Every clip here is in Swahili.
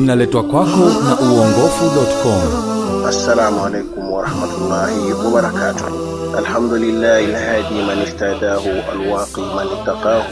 inaletwa kwako na uongofu.com. عليكم ورحمة الله وبركاته الحمد لله الهادي من اهتداه الواقي من اتقاه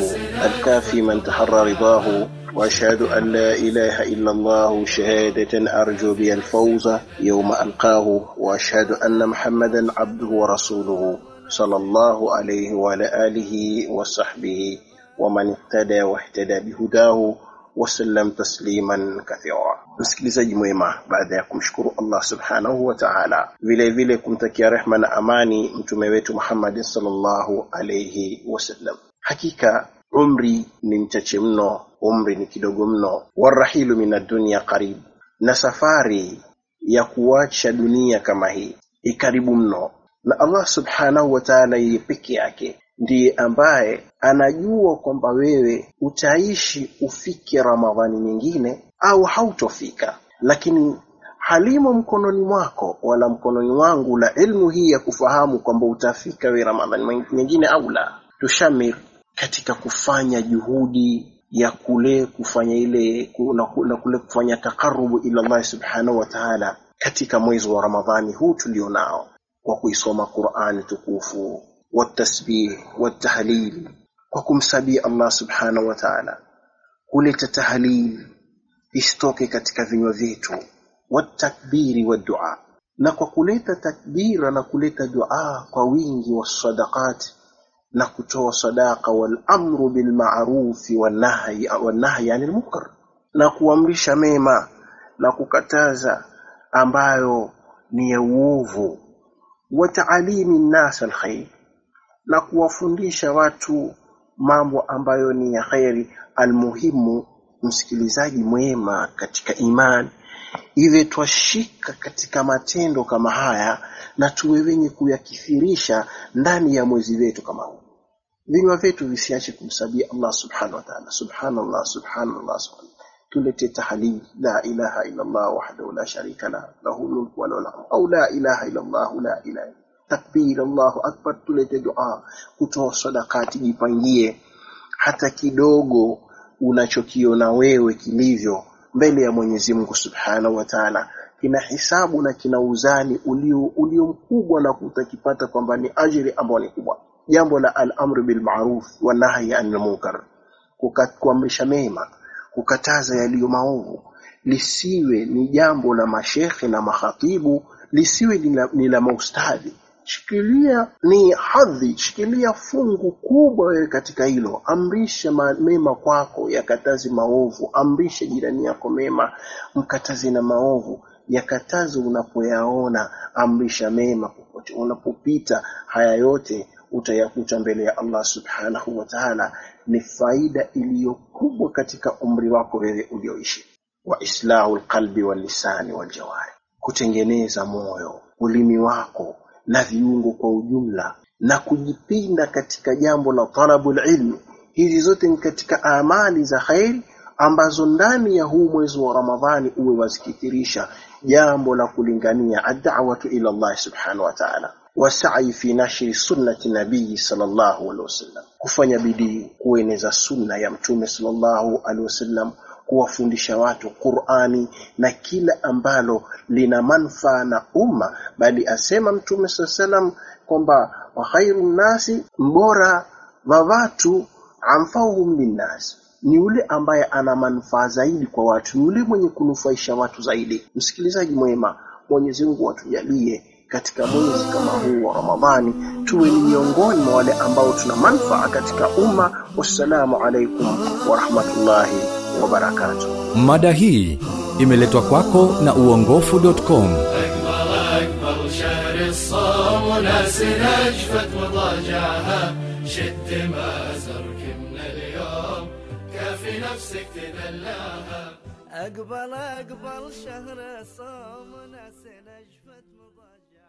الكافي من تحرى رضاه وأشهد أن لا إله إلا الله شهادة أرجو بها الفوز يوم ألقاه وأشهد أن محمدا عبده ورسوله صلى الله عليه وعلى آله وصحبه ومن اهتدى واهتدى بهداه wasallam tasliman kathira. Msikilizaji mwema, baada ya kumshukuru Allah subhanahu wa ta'ala, vile vile kumtakia rehma na amani mtume wetu Muhammad sallallahu alayhi wasallam. Hakika umri ni mchache mno, umri ni kidogo mno, warahilu min dunya qarib, na safari ya kuacha dunia kama hii ikaribu mno, na Allah subhanahu wa ta'ala yeye peke yake ndiye ambaye anajua kwamba wewe utaishi ufike Ramadhani nyingine au hautofika, lakini halimo mkononi mwako wala mkononi wangu la ilmu hii ya kufahamu kwamba utafika wewe Ramadhani nyingine au la. Tushamir katika kufanya juhudi ya kule kufanya ile na kule kufanya takarubu ila Allah subhanahu wa ta'ala katika mwezi wa Ramadhani huu tulionao kwa kuisoma Qur'ani tukufu watasbih watahlili kwa kumsabia Allah subhanahu wa ta'ala. Kuleta tahlil isitoke katika vinywa vyetu. Watakbiri wa dua. Na kwa kuleta takbira na kuleta dua kwa wingi wa sadaqati na kutoa sadaqa wal amru bil ma'ruf wan nahyi wan nahyi 'anil munkar. Na kuamrisha mema na kukataza ambayo ni ya uovu. Wa ta'alimi nnas alkhair na kuwafundisha watu mambo ambayo ni ya khairi almuhimu msikilizaji mwema katika imani iwe twashika katika matendo kama haya na tuwe wenye kuyakithirisha ndani ya mwezi wetu kama huu. Vinywa vyetu visiache kumsabia Allah subhanahu wa ta'ala. Subhanallah subhanallah subhanallah. Tulete tahlil. La ilaha illa Allah wahdahu la sharika la lahu mulku wa lahu au la ilaha illa Allah la ilaha takbir Allahu akbar tulete dua kutoa sadakati jipangie. Hata kidogo unachokiona wewe kilivyo mbele ya Mwenyezi Mungu Subhanahu wa Ta'ala. Kina hisabu na kina uzani ulio ulio mkubwa na kutakipata kwamba ni ajiri ambayo ni kubwa. Jambo la al-amru bil ma'ruf wa nahyi anil munkar. Kuamrisha mema kukataza yaliyo maovu. Lisiwe ni jambo la mashekhe na mahatibu lisiwe ni la, maustadhi shikilia ni hadhi shikilia fungu kubwa wewe katika hilo. Amrisha mema kwako yakatazi maovu. Amrisha jirani yako mema mkatazi na maovu. Yakatazi unapoyaona amrisha mema popote. Unapopita haya yote utayakuta mbele ya Allah subhanahu wa ta'ala. Ni faida iliyo kubwa katika umri wako wewe ulioishi. Wa islahu lisani wal jawari. Kutengeneza moyo ulimi wako na viungo kwa ujumla na kujipinda katika jambo la talabul ilmi hizi zote ni katika amali za khairi ambazo ndani ya huu mwezi wa Ramadhani uwe wazikithirisha jambo la kulingania ad-da'watu ila Allah subhanahu wa ta'ala. Wasai fi nashri sunnati nabii sallallahu alaihi wasallam kufanya bidii kueneza sunna ya mtume sallallahu alaihi wasallam kuwafundisha watu Qur'ani na kila ambalo lina manufaa na umma. Bali asema mtume sallam kwamba wa khairun nasi mbora wa watu amfauhum linnas. Ni yule ambaye ana manufaa zaidi kwa watu ni yule mwenye kunufaisha watu zaidi. Msikilizaji mwema Mwenyezi Mungu atujalie katika mwezi kama huu wa Ramadhani tuwe ni miongoni mwa wale ambao tuna manufaa katika umma. Wassalamu alaikum wa rahmatullahi wabarakatuh. Mada hii imeletwa kwako na uongofu.com. شد ما زركمنا اليوم كافي نفسك تدلاها أقبل أقبل شهر صام ناس نجفت